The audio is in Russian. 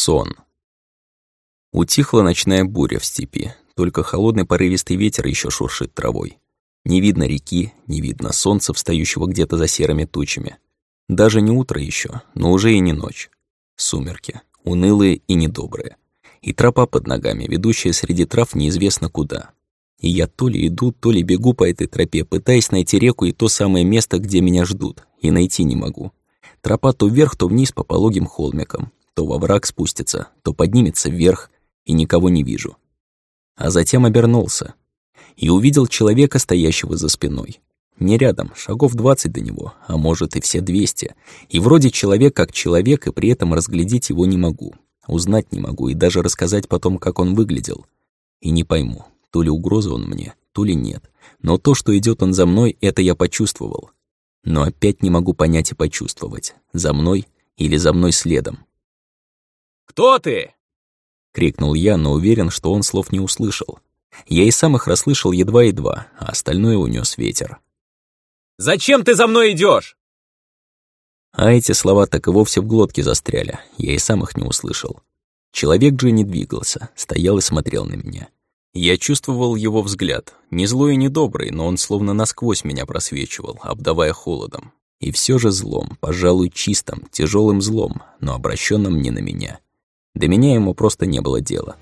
Сон. Утихла ночная буря в степи, только холодный порывистый ветер еще шуршит травой. Не видно реки, не видно солнца, встающего где-то за серыми тучами. Даже не утро еще, но уже и не ночь. Сумерки, унылые и недобрые. И тропа под ногами, ведущая среди трав неизвестно куда. И я то ли иду, то ли бегу по этой тропе, пытаясь найти реку и то самое место, где меня ждут, и найти не могу. Тропа то вверх, то вниз по пологим холмикам, то во враг спустится, то поднимется вверх, и никого не вижу. А затем обернулся и увидел человека, стоящего за спиной. Не рядом, шагов двадцать до него, а может и все двести. И вроде человек как человек, и при этом разглядеть его не могу. Узнать не могу и даже рассказать потом, как он выглядел. И не пойму, то ли угроза он мне, то ли нет. Но то, что идет он за мной, это я почувствовал. Но опять не могу понять и почувствовать, за мной или за мной следом. «Кто ты?» — крикнул я, но уверен, что он слов не услышал. Я и сам их расслышал едва-едва, а остальное унес ветер. «Зачем ты за мной идешь? А эти слова так и вовсе в глотке застряли, я и сам их не услышал. Человек же не двигался, стоял и смотрел на меня. Я чувствовал его взгляд, не злой и не добрый, но он словно насквозь меня просвечивал, обдавая холодом. И все же злом, пожалуй, чистым, тяжелым злом, но обращенным не на меня. До меня ему просто не было дела.